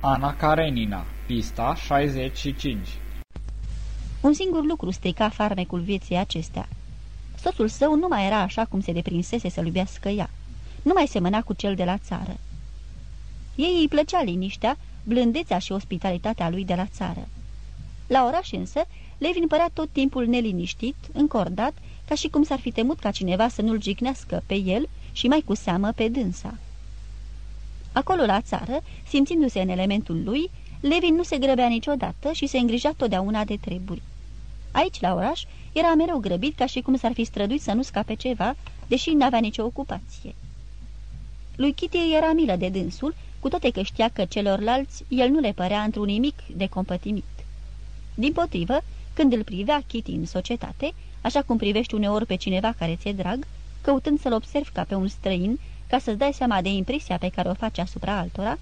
Ana Karenina, pista 65 Un singur lucru strica farmecul vieții acestea. Soțul său nu mai era așa cum se deprinsese să-l iubească ea. Nu mai semăna cu cel de la țară. Ei îi plăcea liniștea, blândețea și ospitalitatea lui de la țară. La oraș însă, Levin părea tot timpul neliniștit, încordat, ca și cum s-ar fi temut ca cineva să nu-l jignească pe el și mai cu seamă pe dânsa. Acolo la țară, simțindu-se în elementul lui, Levin nu se grăbea niciodată și se îngrija totdeauna de treburi. Aici, la oraș, era mereu grăbit ca și cum s-ar fi străduit să nu scape ceva, deși n-avea nicio ocupație. Lui Kitty era milă de dânsul, cu toate că știa că celorlalți el nu le părea într-un nimic de compătimit. Din potrivă, când îl privea Kitty în societate, așa cum privești uneori pe cineva care ți-e drag, căutând să-l observi ca pe un străin, ca să-ți dai seama de impresia pe care o face asupra altora,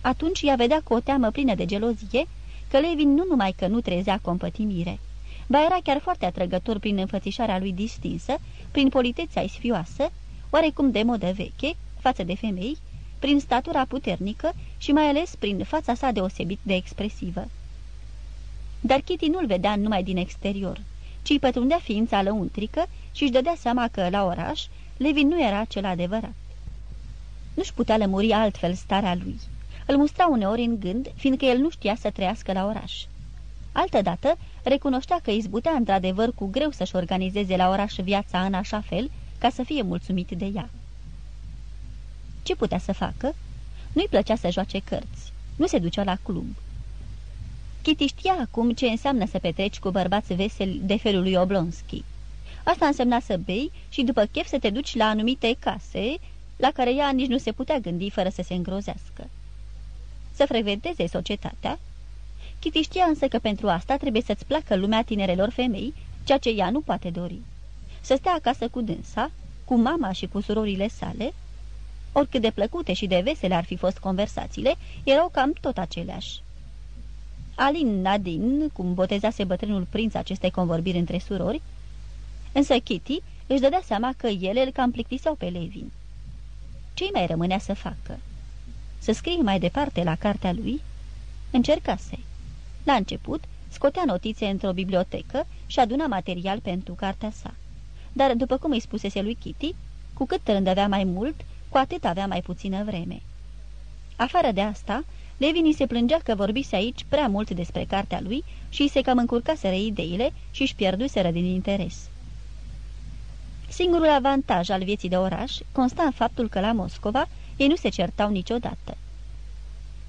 atunci ea vedea cu o teamă plină de gelozie că Levin nu numai că nu trezea compătimire, ba era chiar foarte atrăgător prin înfățișarea lui distinsă, prin politețea isfioasă, oarecum de modă veche, față de femei, prin statura puternică și mai ales prin fața sa deosebit de expresivă. Dar Kitty nu-l vedea numai din exterior, ci îi pătrundea ființa lăuntrică și își dădea seama că, la oraș, Levin nu era cel adevărat. Nu-și putea lămuri altfel starea lui. Îl mustra uneori în gând, fiindcă el nu știa să trăiască la oraș. Altădată, recunoștea că izbutea într-adevăr cu greu să-și organizeze la oraș viața în așa fel ca să fie mulțumit de ea. Ce putea să facă? Nu-i plăcea să joace cărți. Nu se ducea la club. Kitty știa acum ce înseamnă să petreci cu bărbați veseli de felul lui Oblonski. Asta însemna să bei și după chef să te duci la anumite case, la care ea nici nu se putea gândi fără să se îngrozească. Să frecventeze societatea? Kitty știa însă că pentru asta trebuie să-ți placă lumea tinerelor femei, ceea ce ea nu poate dori. Să stea acasă cu dânsa, cu mama și cu surorile sale, oricât de plăcute și de vesele ar fi fost conversațiile, erau cam tot aceleași. Alin Nadine, cum botezase bătrânul prinț acestei convorbiri între surori, însă Kitty își dădea seama că ele îl cam plictiseau pe Levin. Ce-i mai rămânea să facă? Să scrie mai departe la cartea lui? Încercase. La început, scotea notițe într-o bibliotecă și aduna material pentru cartea sa. Dar, după cum îi spusese lui Kitty, cu cât avea mai mult, cu atât avea mai puțină vreme. Afară de asta, Levini se plângea că vorbise aici prea mult despre cartea lui și se cam încurcaseră ideile și își pierduseră din interes. Singurul avantaj al vieții de oraș consta în faptul că la Moscova ei nu se certau niciodată.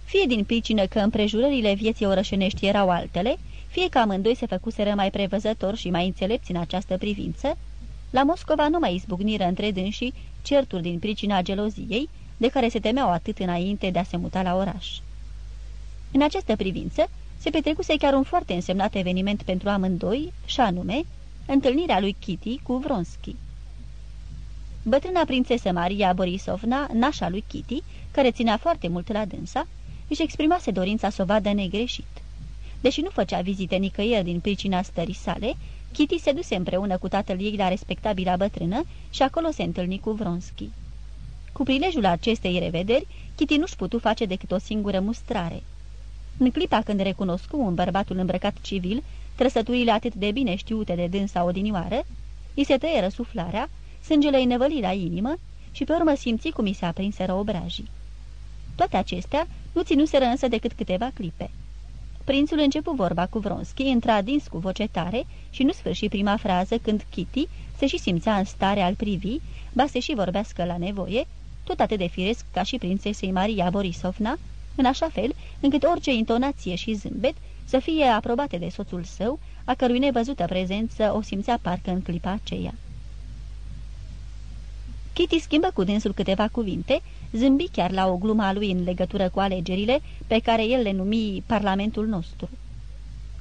Fie din pricină că împrejurările vieții orășenești erau altele, fie că amândoi se făcuseră mai prevăzători și mai înțelepți în această privință, la Moscova nu mai izbucniră între dânsii certuri din pricina geloziei, de care se temeau atât înainte de a se muta la oraș. În această privință, se petrecuse chiar un foarte însemnat eveniment pentru amândoi, și anume, întâlnirea lui Kitty cu Vronski. Bătrâna prințesă Maria Borisovna, nașa lui Kitty, care ținea foarte mult la dânsa, își exprimase dorința să o vadă negreșit. Deși nu făcea vizite nicăieri din pricina stării sale, Kitty se duse împreună cu tatăl ei la respectabila bătrână și acolo se întâlni cu Vronski. Cu prilejul acestei revederi, Kitty nu-și putu face decât o singură mustrare. În clipa când recunoscu un bărbatul îmbrăcat civil, trăsăturile atât de bine știute de dânsa odinioară, îi se tăie răsuflarea, sângele îi nevăli la inimă și pe urmă simți cum i se aprinseră obrajii. Toate acestea nu ținuseră însă decât câteva clipe. Prințul începu vorba cu Vronski, intra dins cu voce tare și nu sfârși prima frază când Kitty se și simțea în stare al privi, ba se și vorbească la nevoie, tot atât de firesc ca și prințesei Maria Borisovna, în așa fel încât orice intonație și zâmbet să fie aprobate de soțul său, a cărui nevăzută prezență o simțea parcă în clipa aceea. Kitty schimbă cu dânsul câteva cuvinte, zâmbi chiar la o glumă a lui în legătură cu alegerile pe care el le numi Parlamentul nostru.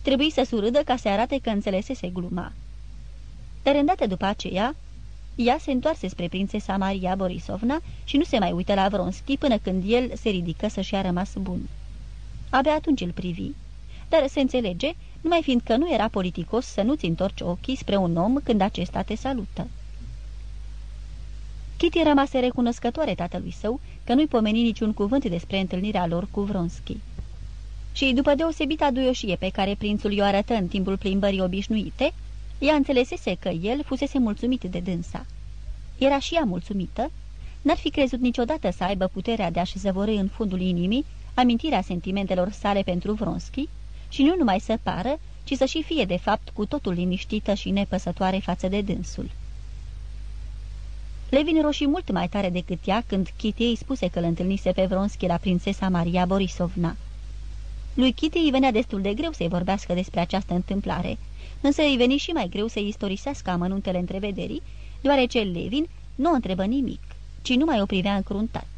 Trebuie să surâdă ca să arate că înțelesese gluma. Dar îndată după aceea, ea se întoarse spre prințesa Maria Borisovna și nu se mai uită la Vronski până când el se ridică să-și a rămas bun. Abia atunci îl privi. Dar se înțelege, numai fiindcă nu era politicos să nu-ți întorci ochii spre un om când acesta te salută. Kitty rămase recunoscătoare tatălui său că nu-i pomeni niciun cuvânt despre întâlnirea lor cu Vronski. Și după deosebita duioșie pe care prințul i-o arătă în timpul plimbării obișnuite, ea înțelesese că el fusese mulțumit de dânsa. Era și ea mulțumită, n-ar fi crezut niciodată să aibă puterea de a-și zăvorâi în fundul inimii amintirea sentimentelor sale pentru Vronski și nu numai să pară, ci să și fie de fapt cu totul liniștită și nepăsătoare față de dânsul. Levin roșii mult mai tare decât ea când Kitty îi spuse că îl întâlnise pe Vronski la prințesa Maria Borisovna. Lui Kitty îi venea destul de greu să-i vorbească despre această întâmplare, însă îi veni și mai greu să-i istorisească amănuntele întrevederii, deoarece Levin nu o întrebă nimic, ci numai o privea încruntat.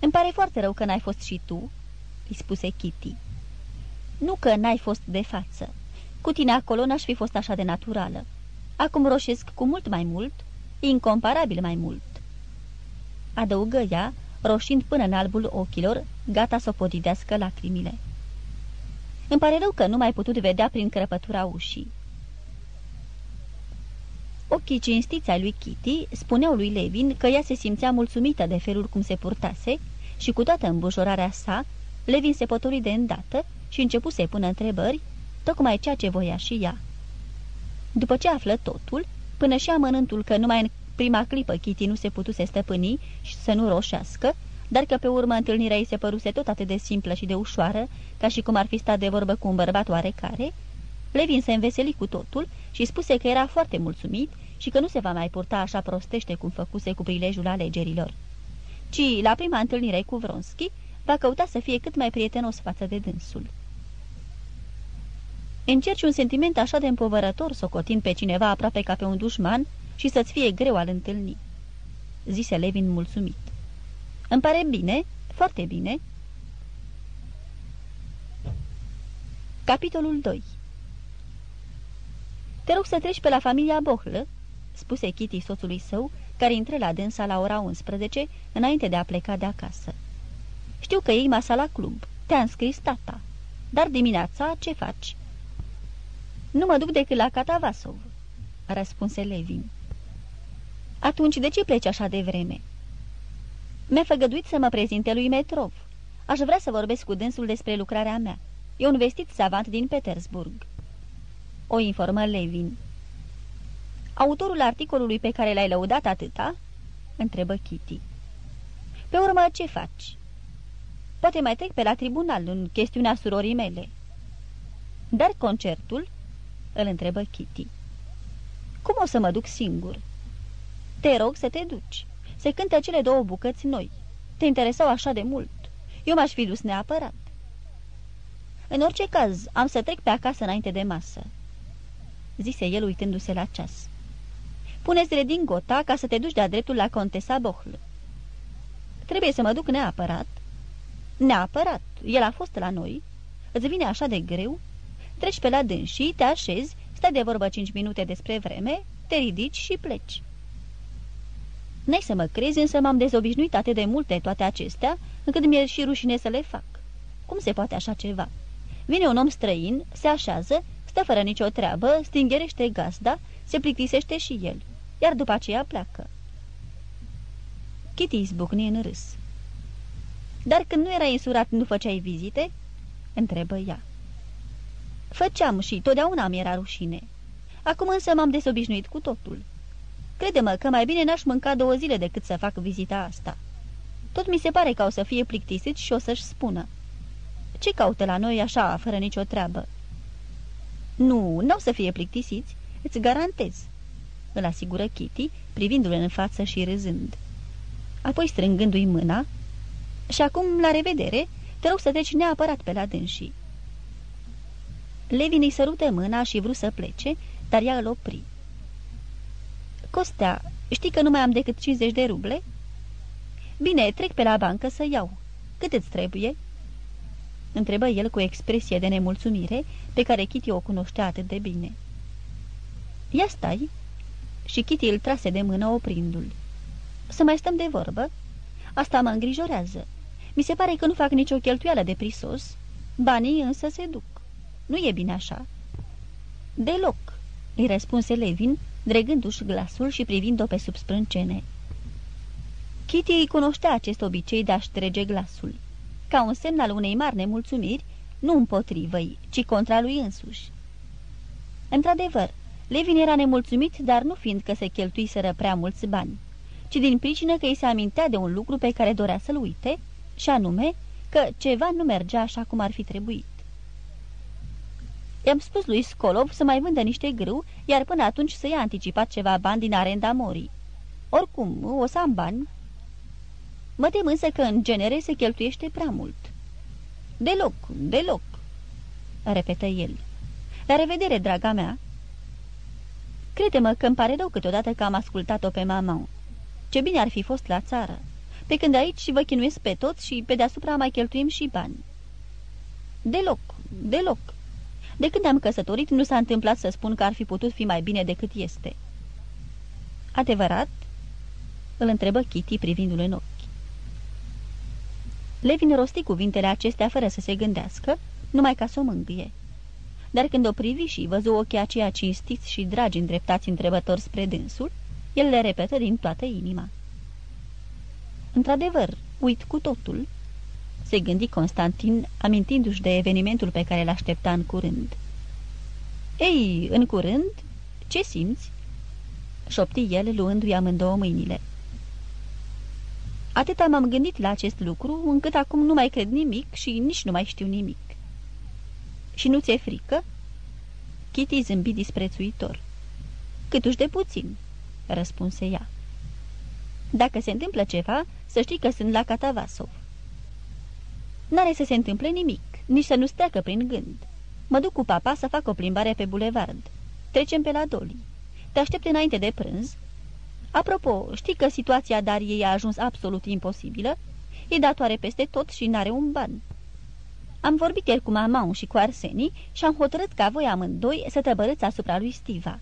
Îmi pare foarte rău că n-ai fost și tu," îi spuse Kitty. Nu că n-ai fost de față. Cu tine acolo n-aș fi fost așa de naturală. Acum roșesc cu mult mai mult, incomparabil mai mult." Adăugă ea, roșind până în albul ochilor, gata să o podidească lacrimile. Îmi pare rău că nu mai putut vedea prin crăpătura ușii. Ochii cinstiți ai lui Kitty spuneau lui Levin că ea se simțea mulțumită de felul cum se purtase și cu toată îmbujorarea sa, Levin se potoli de îndată și începu să-i pună întrebări, tocmai ceea ce voia și ea. După ce află totul, până și amănântul că numai în prima clipă Kitty nu se putuse stăpâni și să nu roșească, dar că pe urmă întâlnirea ei se păruse tot atât de simplă și de ușoară, ca și cum ar fi stat de vorbă cu un bărbat oarecare, Levin se înveseli cu totul și spuse că era foarte mulțumit și că nu se va mai purta așa prostește cum făcuse cu prilejul alegerilor. Ci, la prima întâlnire cu Vronski, va căuta să fie cât mai prietenos față de dânsul. Încerci un sentiment așa de împovărător, socotind pe cineva aproape ca pe un dușman și să-ți fie greu al întâlni, zise Levin mulțumit. Îmi pare bine, foarte bine. Capitolul 2 Te rog să treci pe la familia Bohlă, spuse Kitty soțului său, care intră la dânsa la ora 11, înainte de a pleca de acasă. Știu că ei masa la club. Te-a înscris tata. Dar dimineața ce faci?" Nu mă duc decât la Catavasov," răspunse Levin. Atunci de ce pleci așa de vreme?" Mi-a făgăduit să mă prezinte lui Metrov. Aș vrea să vorbesc cu dânsul despre lucrarea mea. E un vestit savant din Petersburg." O informă Levin. Autorul articolului pe care l-ai lăudat atâta?" întrebă Kitty. Pe urmă, ce faci?" Poate mai trec pe la tribunal în chestiunea surorii mele." Dar concertul?" Îl întrebă Kitty. Cum o să mă duc singur?" Te rog să te duci. Se cântă cele două bucăți noi. Te interesau așa de mult. Eu m-aș fi dus neapărat." În orice caz, am să trec pe acasă înainte de masă," zise el uitându-se la ceas. Puneți-le din gota ca să te duci de-a dreptul la Contesa Bohl. Trebuie să mă duc neapărat." Neapărat, el a fost la noi. Îți vine așa de greu? Treci pe la dânsii, te așezi, stai de vorbă cinci minute despre vreme, te ridici și pleci. N-ai să mă crezi, însă m-am dezobișnuit atât de multe toate acestea, încât mi-e și rușine să le fac. Cum se poate așa ceva? Vine un om străin, se așează, stă fără nicio treabă, stingerește gazda, se plictisește și el, iar după aceea pleacă. Kitty izbucni în râs. Dar când nu erai însurat, nu făceai vizite?" întrebă ea. Făceam și totdeauna mi era rușine. Acum însă m-am desobișnuit cu totul. Crede-mă că mai bine n-aș mânca două zile decât să fac vizita asta. Tot mi se pare că o să fie plictisit și o să-și spună. Ce caută la noi așa, fără nicio treabă? Nu, n-au să fie plictisiți, îți garantez, îl asigură Kitty, privindu-l în față și râzând. Apoi strângându-i mâna, și acum, la revedere, te rog să treci neapărat pe la dânsii. Levin îi sărută mâna și vrut să plece, dar ea îl opri. Costea, știi că nu mai am decât 50 de ruble?" Bine, trec pe la bancă să iau. Cât îți trebuie?" Întrebă el cu expresie de nemulțumire, pe care Kitty o cunoștea atât de bine. Ia stai!" Și Kitty îl trase de mână oprindu-l. Să mai stăm de vorbă?" Asta mă îngrijorează. Mi se pare că nu fac nicio cheltuială de prisos, banii însă se duc. Nu e bine așa?" Deloc," îi răspunse Levin, dregându-și glasul și privind-o pe sub sprâncene. Kitty îi cunoștea acest obicei de a-și trege glasul. ca un semn al unei mari nemulțumiri, nu împotrivă ei, ci contra lui însuși. Într-adevăr, Levin era nemulțumit, dar nu fiindcă se cheltuiseră prea mulți bani, ci din pricină că îi se amintea de un lucru pe care dorea să-l uite, și anume că ceva nu mergea așa cum ar fi trebuit. I-am spus lui Scolov să mai vândă niște grâu, iar până atunci să ia anticipat ceva bani din arenda morii. Oricum, o să am bani. Mă tem însă că în genere se cheltuiește prea mult. Deloc, deloc, repetă el. La revedere, draga mea. Crede-mă că îmi pare rău câteodată că am ascultat-o pe mama. Ce bine ar fi fost la țară. Pe când aici vă chinuiesc pe toți și pe deasupra mai cheltuim și bani. Deloc, deloc. De când am căsătorit, nu s-a întâmplat să spun că ar fi putut fi mai bine decât este. Adevărat? Îl întrebă Kitty privindu-l în ochi. Levin rosti cuvintele acestea fără să se gândească, numai ca să o mângâie. Dar când o privi și văzu ochii aceia cinstiți și dragi îndreptați întrebători spre dânsul, el le repetă din toată inima. Într-adevăr, uit cu totul, se gândi Constantin, amintindu-și de evenimentul pe care l-aștepta în curând. Ei, în curând, ce simți?" șopti el, luându-i amândouă mâinile. Atâta m-am gândit la acest lucru, încât acum nu mai cred nimic și nici nu mai știu nimic. Și nu ți-e frică?" Kitty zâmbi disprețuitor. Câtuși de puțin," răspunse ea. Dacă se întâmplă ceva, să știi că sunt la Catavasov." N-are să se întâmple nimic, nici să nu steacă prin gând. Mă duc cu papa să fac o plimbare pe bulevard. Trecem pe la Doli. Te aștept înainte de prânz. Apropo, știi că situația Dariei a ajuns absolut imposibilă? E datoare peste tot și n-are un ban. Am vorbit ieri cu mama și cu Arsenii și am hotărât ca voi amândoi să tăbărâți asupra lui Stiva.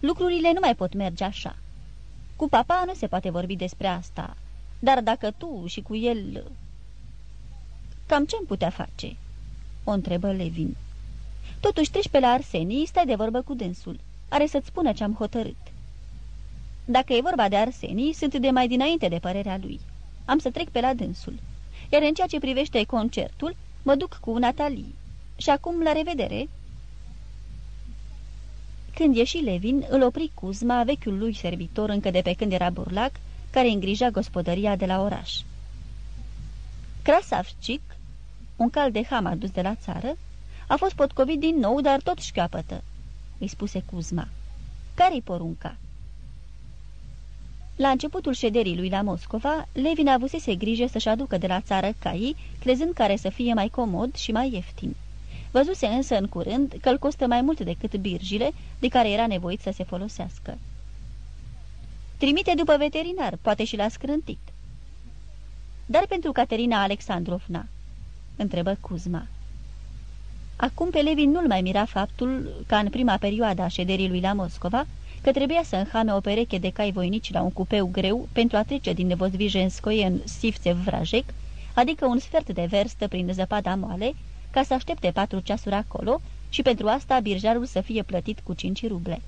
Lucrurile nu mai pot merge așa. Cu papa nu se poate vorbi despre asta, dar dacă tu și cu el Cam ce-am putea face?" o întrebă Levin. Totuși treci pe la Arsenii, stai de vorbă cu dânsul. Are să-ți spună ce-am hotărât." Dacă e vorba de Arsenii, sunt de mai dinainte de părerea lui. Am să trec pe la dânsul. Iar în ceea ce privește concertul, mă duc cu Natalie. Și acum, la revedere!" Când ieși Levin, îl opri Cuzma, vechiul lui servitor încă de pe când era burlac, care îngrija gospodăria de la oraș. Krasavcic un cal de ham adus de la țară, a fost potcovit din nou, dar tot șchiopătă, îi spuse Cuzma. Care-i porunca? La începutul șederii lui la Moscova, Levin avusese grijă să-și aducă de la țară caii, crezând care să fie mai comod și mai ieftin. Văzuse însă în curând că îl costă mai mult decât birjile de care era nevoit să se folosească. Trimite după veterinar, poate și l-a scrântit. Dar pentru Caterina Alexandrovna, întrebă Cuzma. Acum pe Levin nu-l mai mira faptul, ca în prima perioadă a șederii lui la Moscova, că trebuia să înhame o pereche de cai voinici la un cupeu greu pentru a trece din Nevozvijenskoie în Sivțe Vrajec, adică un sfert de verstă prin zăpada moale, ca să aștepte patru ceasuri acolo și pentru asta birjarul să fie plătit cu cinci ruble.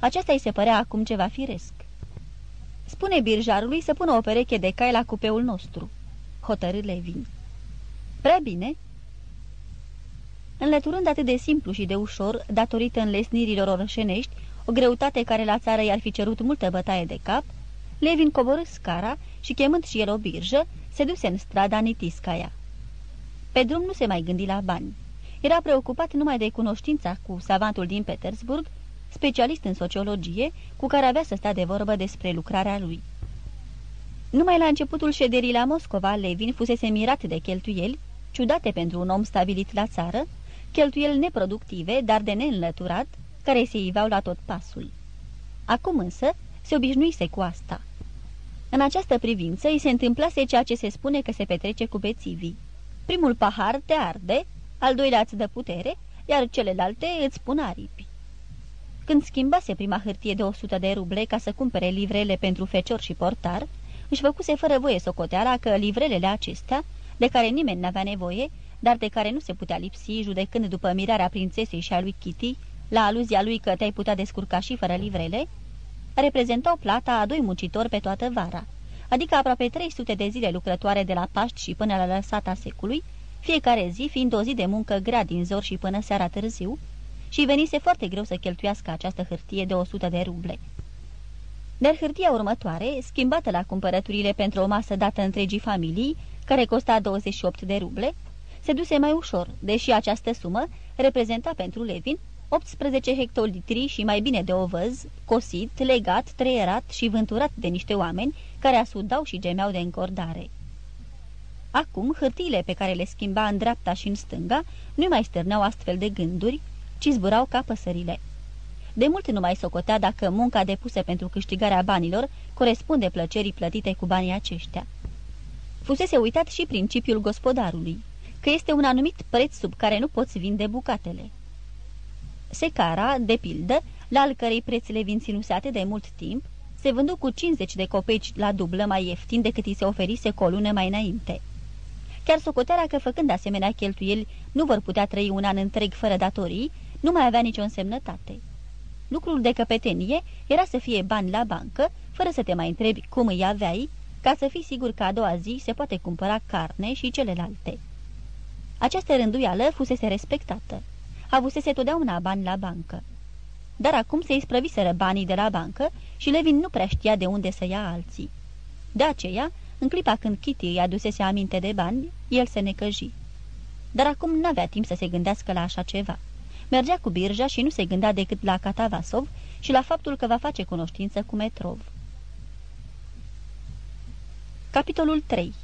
Aceasta îi se părea acum ceva firesc. Spune birjarului să pună o pereche de cai la cupeul nostru, hotărâ Levin. Prea bine. Înlăturând atât de simplu și de ușor, datorită înlesnirilor orășenești, o greutate care la țară i-ar fi cerut multă bătaie de cap, Levin coborâ scara și, chemând și el o birjă, se duse în strada Nitiscaia. Pe drum nu se mai gândi la bani. Era preocupat numai de cunoștința cu savantul din Petersburg, specialist în sociologie, cu care avea să stea de vorbă despre lucrarea lui. Numai la începutul șederii la Moscova, Levin fusese mirat de cheltuieli, ciudate pentru un om stabilit la țară, cheltuieli neproductive, dar de neînlăturat, care se iveau la tot pasul. Acum însă se obișnuise cu asta. În această privință îi se întâmplase ceea ce se spune că se petrece cu bețivii. Primul pahar te arde, al doilea îți dă putere, iar celelalte îți pun aripi. Când schimbase prima hârtie de 100 de ruble ca să cumpere livrele pentru fecior și portar, își făcuse fără voie socoteala că livrelele acestea de care nimeni n-avea nevoie, dar de care nu se putea lipsi, judecând după mirarea prințesei și a lui Kitty, la aluzia lui că te-ai putea descurca și fără livrele, reprezentau plata a doi muncitori pe toată vara, adică aproape 300 de zile lucrătoare de la Paști și până la lăsata secului, fiecare zi fiind o zi de muncă grea din zor și până seara târziu, și venise foarte greu să cheltuiască această hârtie de 100 de ruble. Dar hârtia următoare, schimbată la cumpărăturile pentru o masă dată întregii familii, care costa 28 de ruble, se duse mai ușor, deși această sumă reprezenta pentru Levin 18 hectolitri și mai bine de ovăz, cosit, legat, treierat și vânturat de niște oameni care asudau și gemeau de încordare. Acum, hârtiile pe care le schimba în dreapta și în stânga nu mai stârneau astfel de gânduri, ci zburau ca păsările. De mult nu mai socotea dacă munca depusă pentru câștigarea banilor corespunde plăcerii plătite cu banii aceștia. Fusese uitat și principiul gospodarului, că este un anumit preț sub care nu poți vinde bucatele. Secara, de pildă, la al cărei preț le vin ținusate de mult timp, se vându cu 50 de copeci la dublă mai ieftin decât îi se oferise cu o lună mai înainte. Chiar socoterea că făcând asemenea cheltuieli nu vor putea trăi un an întreg fără datorii, nu mai avea nicio însemnătate. Lucrul de căpetenie era să fie bani la bancă, fără să te mai întrebi cum îi aveai, ca să fii sigur că a doua zi se poate cumpăra carne și celelalte. Această rânduială fusese respectată. Avusese totdeauna bani la bancă. Dar acum se isprăviseră banii de la bancă și Levin nu prea știa de unde să ia alții. De aceea, în clipa când Kitty îi adusese aminte de bani, el se necăji. Dar acum n-avea timp să se gândească la așa ceva. Mergea cu birja și nu se gândea decât la Catavasov și la faptul că va face cunoștință cu Metrov. Capitolul 3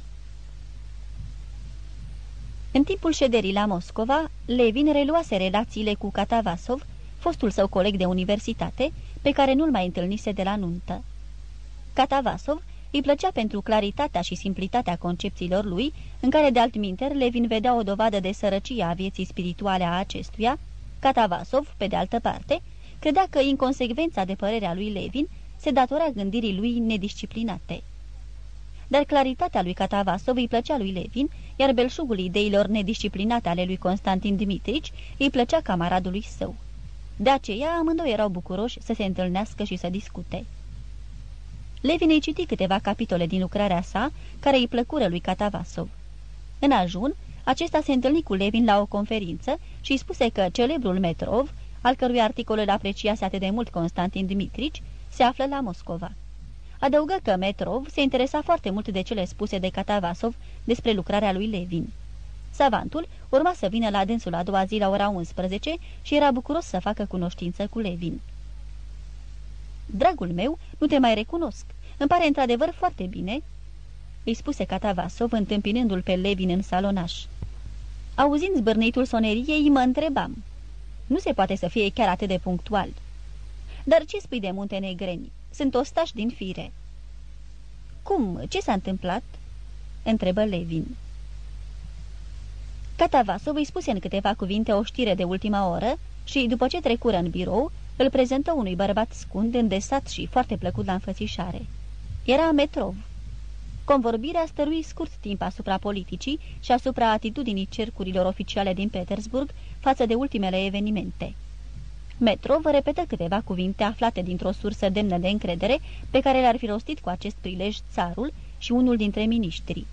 În timpul șederii la Moscova, Levin reluase relațiile cu Catavasov, fostul său coleg de universitate, pe care nu-l mai întâlnise de la nuntă. Catavasov îi plăcea pentru claritatea și simplitatea concepțiilor lui, în care de altminter Levin vedea o dovadă de sărăcie a vieții spirituale a acestuia, Catavasov, pe de altă parte, credea că inconsecvența de părerea lui Levin se datora gândirii lui nedisciplinate. Dar claritatea lui Catavasov îi plăcea lui Levin, iar belșugul ideilor nedisciplinate ale lui Constantin Dimitrici îi plăcea camaradului său. De aceea amândoi erau bucuroși să se întâlnească și să discute. Levin îi citi câteva capitole din lucrarea sa, care îi plăcură lui Catavasov. În ajun, acesta se întâlni cu Levin la o conferință și îi spuse că celebrul Metrov, al cărui articol îl apreciase atât de mult Constantin Dimitrici, se află la Moscova. Adăugă că Metrov se interesa foarte mult de cele spuse de Catavasov despre lucrarea lui Levin. Savantul urma să vină la dânsul a doua zi la ora 11 și era bucuros să facă cunoștință cu Levin. Dragul meu, nu te mai recunosc. Îmi pare într-adevăr foarte bine," îi spuse Catavasov întâmpinându-l pe Levin în salonaș. Auzind zbârnitul soneriei, mă întrebam. Nu se poate să fie chiar atât de punctual. Dar ce spui de muntenegreni? Sunt ostași din fire. Cum? Ce s-a întâmplat?" întrebă Levin. Catavasov îi spuse în câteva cuvinte o știre de ultima oră și, după ce trecură în birou, îl prezentă unui bărbat scund, îndesat și foarte plăcut la înfățișare. Era Metrov. Convorbirea stărui scurt timp asupra politicii și asupra atitudinii cercurilor oficiale din Petersburg față de ultimele evenimente. Metrov repetă câteva cuvinte aflate dintr-o sursă demnă de încredere pe care le-ar fi rostit cu acest prilej țarul și unul dintre miniștri.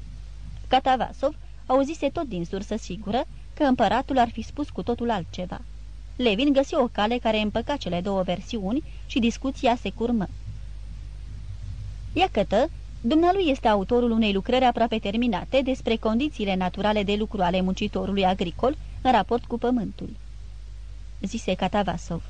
Catavasov auzise tot din sursă sigură că împăratul ar fi spus cu totul altceva. Levin găsi o cale care împăca cele două versiuni și discuția se curmă. Iacătă, dumnealui este autorul unei lucrări aproape terminate despre condițiile naturale de lucru ale muncitorului agricol în raport cu pământul. Zise Catavasov.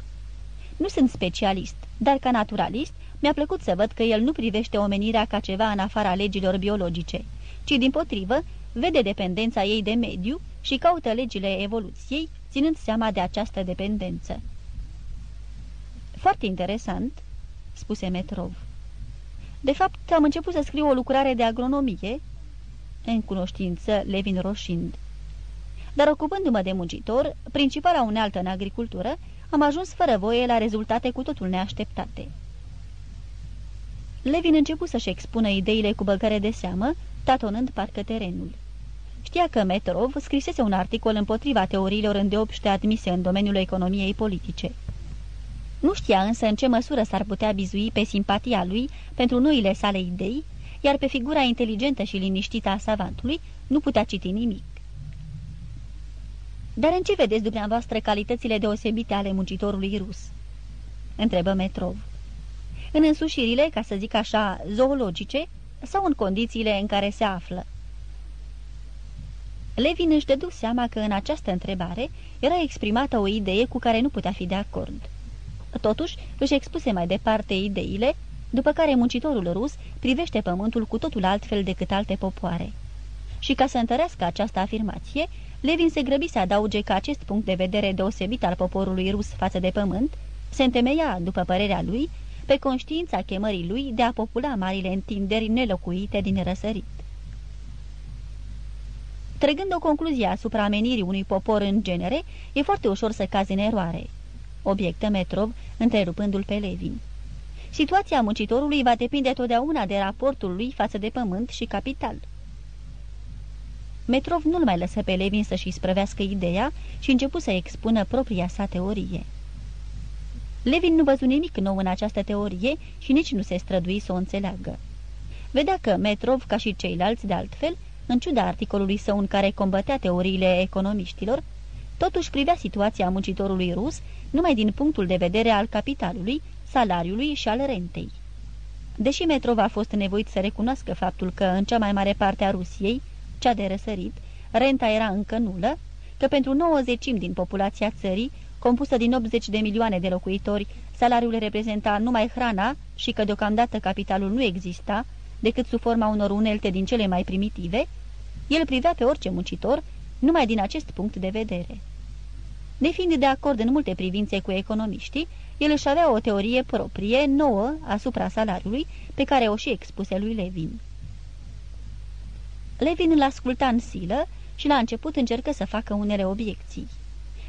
Nu sunt specialist, dar ca naturalist mi-a plăcut să văd că el nu privește omenirea ca ceva în afara legilor biologice, ci din potrivă vede dependența ei de mediu și caută legile evoluției, ținând seama de această dependență. Foarte interesant, spuse Metrov. De fapt, am început să scriu o lucrare de agronomie, în cunoștință Levin roșind. Dar ocupându-mă de muncitor, principala unealtă în agricultură, am ajuns fără voie la rezultate cu totul neașteptate. Levin început să-și expună ideile cu băgare de seamă, tatonând parcă terenul. Știa că Metrov scrisese un articol împotriva teoriilor îndeopște admise în domeniul economiei politice. Nu știa însă în ce măsură s-ar putea bizui pe simpatia lui pentru noile sale idei, iar pe figura inteligentă și liniștită a savantului nu putea citi nimic. Dar în ce vedeți dumneavoastră calitățile deosebite ale muncitorului rus?" întrebă Metrov. În însușirile, ca să zic așa, zoologice sau în condițiile în care se află?" Levin își dădu seama că în această întrebare era exprimată o idee cu care nu putea fi de acord. Totuși, își expuse mai departe ideile, după care muncitorul rus privește pământul cu totul altfel decât alte popoare. Și ca să întărească această afirmație, Levin se grăbi să adauge că acest punct de vedere deosebit al poporului rus față de pământ se întemeia, după părerea lui, pe conștiința chemării lui de a popula marile întinderi nelocuite din răsărit. Trăgând o concluzie asupra amenirii unui popor în genere, e foarte ușor să cazi în eroare. Obiectă Metrov, întrerupându-l pe Levin. Situația muncitorului va depinde totdeauna de raportul lui față de pământ și capital. Metrov nu-l mai lăsă pe Levin să-și sprăvească ideea și începu să expună propria sa teorie. Levin nu văzu nimic nou în această teorie și nici nu se strădui să o înțeleagă. Vedea că Metrov, ca și ceilalți de altfel, în ciuda articolului său în care combătea teoriile economiștilor, totuși privea situația muncitorului rus numai din punctul de vedere al capitalului, salariului și al rentei. Deși Metrov a fost nevoit să recunoască faptul că în cea mai mare parte a Rusiei, cea de răsărit, renta era încă nulă, că pentru 90 din populația țării, compusă din 80 de milioane de locuitori, salariul reprezenta numai hrana și că deocamdată capitalul nu exista, decât sub forma unor unelte din cele mai primitive, el privea pe orice muncitor numai din acest punct de vedere. Nefiind de acord în multe privințe cu economiștii, el își avea o teorie proprie, nouă, asupra salariului, pe care o și expuse lui Levin. Levin îl asculta în silă și la început încercă să facă unele obiecții.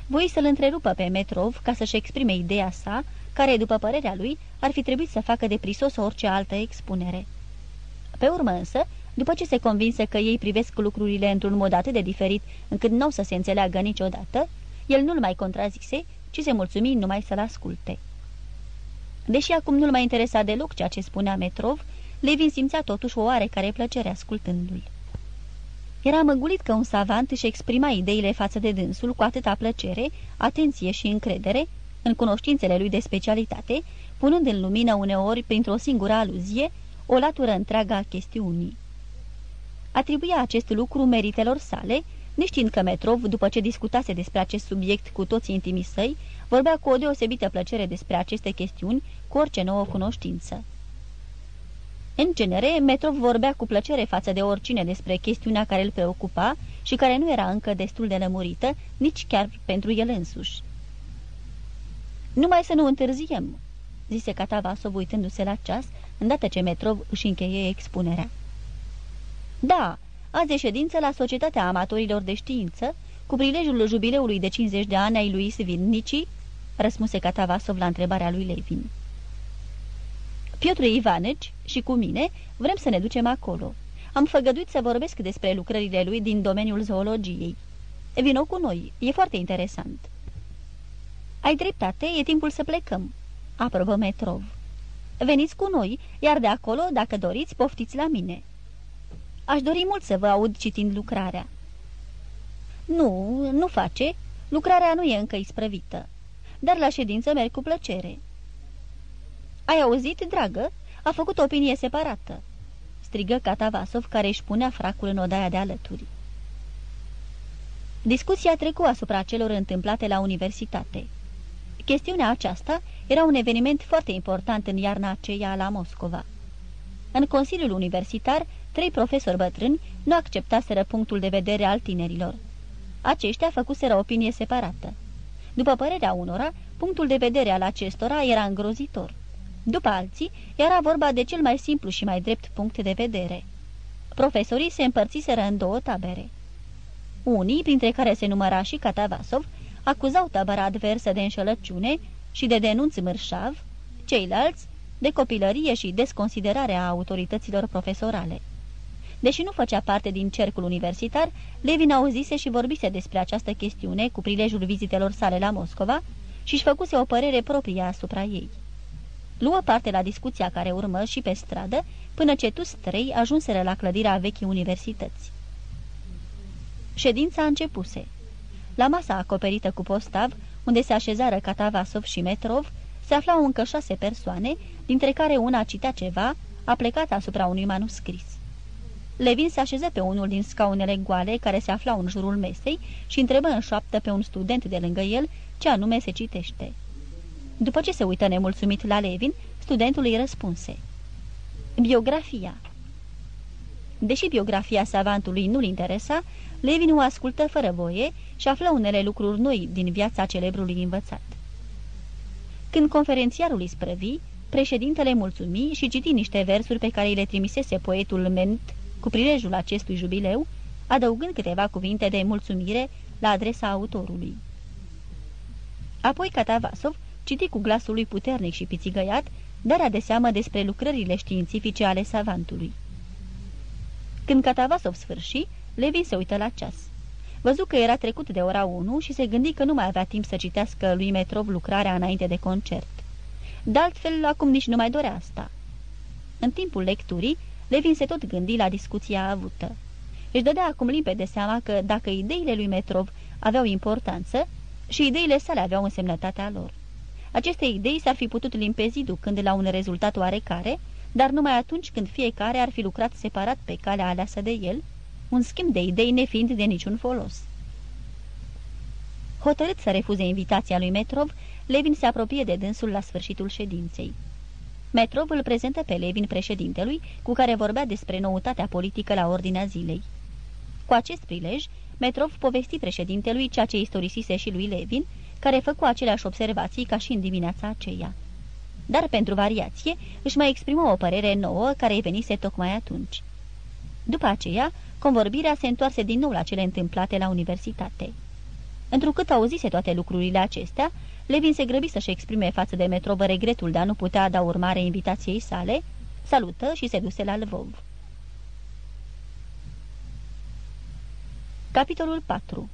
Voi să-l întrerupă pe Metrov ca să-și exprime ideea sa, care, după părerea lui, ar fi trebuit să facă de prisos orice altă expunere. Pe urmă însă, după ce se convinse că ei privesc lucrurile într-un mod atât de diferit încât nu o să se înțeleagă niciodată, el nu-l mai contrazise, ci se mulțumi numai să-l asculte. Deși acum nu-l mai interesa deloc ceea ce spunea Metrov, Levin simțea totuși o oarecare plăcere ascultându-l. Era măgulit că un savant își exprima ideile față de dânsul cu atâta plăcere, atenție și încredere în cunoștințele lui de specialitate, punând în lumină uneori, printr-o singură aluzie, o latură întreagă a chestiunii. Atribuia acest lucru meritelor sale, neștiind că Metrov, după ce discutase despre acest subiect cu toți intimii săi, vorbea cu o deosebită plăcere despre aceste chestiuni, cu orice nouă cunoștință. În genere, Metrov vorbea cu plăcere față de oricine despre chestiunea care îl preocupa și care nu era încă destul de lămurită, nici chiar pentru el însuși. Numai să nu întârziem," zise Catavasov uitându-se la ceas, îndată ce Metrov își încheie expunerea. Da, azi e ședință la Societatea Amatorilor de Știință, cu prilejul jubileului de 50 de ani ai lui Svilnici, răspunse Catavasov la întrebarea lui Levin. Piotr Ivaneci și cu mine vrem să ne ducem acolo. Am făgăduit să vorbesc despre lucrările lui din domeniul zoologiei. Vino cu noi, e foarte interesant. Ai dreptate, e timpul să plecăm, aprobă Metrov. Veniți cu noi, iar de acolo, dacă doriți, poftiți la mine. Aș dori mult să vă aud citind lucrarea. Nu, nu face. Lucrarea nu e încă isprăvită. Dar la ședință merg cu plăcere. Ai auzit, dragă? A făcut o opinie separată." strigă Catavasov, care își punea fracul în odaia de alături. Discuția trecu asupra celor întâmplate la universitate. Chestiunea aceasta era un eveniment foarte important în iarna aceea la Moscova. În Consiliul Universitar, trei profesori bătrâni nu acceptaseră punctul de vedere al tinerilor. Aceștia făcuseră opinie separată. După părerea unora, punctul de vedere al acestora era îngrozitor. După alții, era vorba de cel mai simplu și mai drept punct de vedere. Profesorii se împărțiseră în două tabere. Unii, printre care se număra și Catavasov, acuzau tabăra adversă de înșelăciune și de denunț mărșav, ceilalți de copilărie și desconsiderare a autorităților profesorale. Deși nu făcea parte din cercul universitar, Levin auzise și vorbise despre această chestiune cu prilejul vizitelor sale la Moscova și își făcuse o părere proprie asupra ei. Luă parte la discuția care urmă și pe stradă, până ce toți trei ajunseră la clădirea vechii universități. Ședința începuse. La masa acoperită cu postav, unde se așezară Catavasov și Metrov, se aflau încă șase persoane, dintre care una citea ceva, a plecat asupra unui manuscris. Levin se așeză pe unul din scaunele goale care se aflau în jurul mesei și întrebă în șoaptă pe un student de lângă el ce anume se citește. După ce se uită nemulțumit la Levin, studentul îi răspunse. Biografia. Deși biografia savantului nu-l interesa, Levin o ascultă fără voie și află unele lucruri noi din viața celebrului învățat. Când conferențiarul îi sprăvi, președintele mulțumi și citi niște versuri pe care îi le trimisese poetul Ment cu prilejul acestui jubileu, adăugând câteva cuvinte de mulțumire la adresa autorului. Apoi Catavasov citi cu glasul lui puternic și pițigăiat, darea de seamă despre lucrările științifice ale savantului. Când Catavasov sfârși, Levin se uită la ceas. Văzu că era trecut de ora 1 și se gândi că nu mai avea timp să citească lui Metrov lucrarea înainte de concert. De altfel, acum nici nu mai dorea asta. În timpul lecturii, Levin se tot gândi la discuția avută. Își dădea acum limpede seama că dacă ideile lui Metrov aveau importanță, și ideile sale aveau însemnătatea lor. Aceste idei s-ar fi putut limpezi ducând la un rezultat oarecare, dar numai atunci când fiecare ar fi lucrat separat pe calea aleasă de el, un schimb de idei nefiind de niciun folos. Hotărât să refuze invitația lui Metrov, Levin se apropie de dânsul la sfârșitul ședinței. Metrov îl prezentă pe Levin președintelui, cu care vorbea despre noutatea politică la ordinea zilei. Cu acest prilej, Metrov povesti președintelui ceea ce istorisise și lui Levin, care făcu aceleași observații ca și în dimineața aceea. Dar pentru variație își mai exprimă o părere nouă care îi venise tocmai atunci. După aceea, convorbirea se întoarse din nou la cele întâmplate la universitate. Întrucât auzise toate lucrurile acestea, Levin se grăbi să-și exprime față de Metrobă regretul de a nu putea da urmare invitației sale, salută și se duse la Lvov. Capitolul 4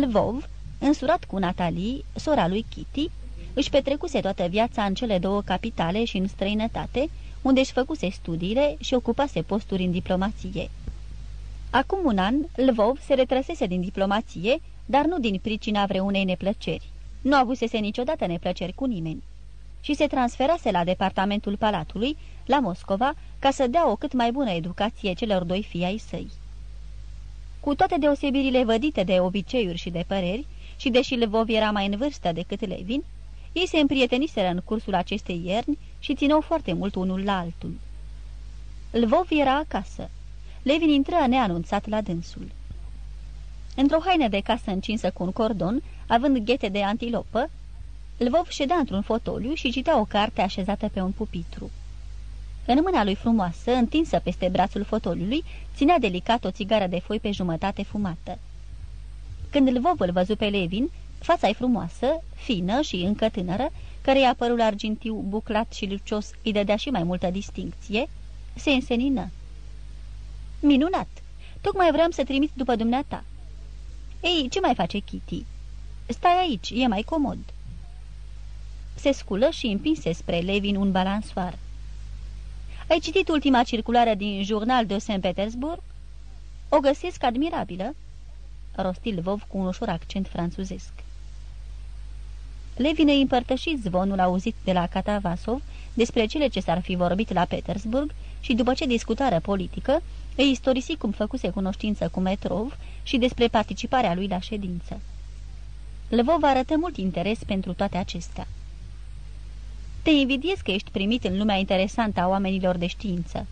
Lvov, însurat cu Natalie, sora lui Kitty, își petrecuse toată viața în cele două capitale și în străinătate, unde își făcuse studiile și ocupase posturi în diplomație. Acum un an, Lvov se retrăsese din diplomație, dar nu din pricina vreunei neplăceri. Nu avusese niciodată neplăceri cu nimeni. Și se transferase la departamentul palatului, la Moscova, ca să dea o cât mai bună educație celor doi fii ai săi. Cu toate deosebirile vădite de obiceiuri și de păreri, și deși Lvov era mai în vârstă decât Levin, ei se împrieteniseră în cursul acestei ierni și țineau foarte mult unul la altul. Lvov era acasă. Levin intră neanunțat la dânsul. Într-o haină de casă încinsă cu un cordon, având ghete de antilopă, Lvov ședea într-un fotoliu și citea o carte așezată pe un pupitru. În mâna lui frumoasă, întinsă peste brațul fotoliului, ținea delicat o țigară de foi pe jumătate fumată. Când Lvov îl văzu pe Levin, fața ei frumoasă, fină și încă tânără, căreia părul argintiu, buclat și lucios îi dădea și mai multă distincție, se însenină. Minunat! Tocmai vreau să trimit după dumneata." Ei, ce mai face Kitty?" Stai aici, e mai comod." Se sculă și împinse spre Levin un balansoar. Ai citit ultima circulară din Jurnal de Saint Petersburg? O găsesc admirabilă?" rostil Vov cu un ușor accent franțuzesc. Levin îi împărtăși zvonul auzit de la Catavasov despre cele ce s-ar fi vorbit la Petersburg și după ce discutară politică, îi istorisi cum făcuse cunoștință cu Metrov și despre participarea lui la ședință. Lvov arătă mult interes pentru toate acestea. Te invidiez că ești primit în lumea interesantă a oamenilor de știință,"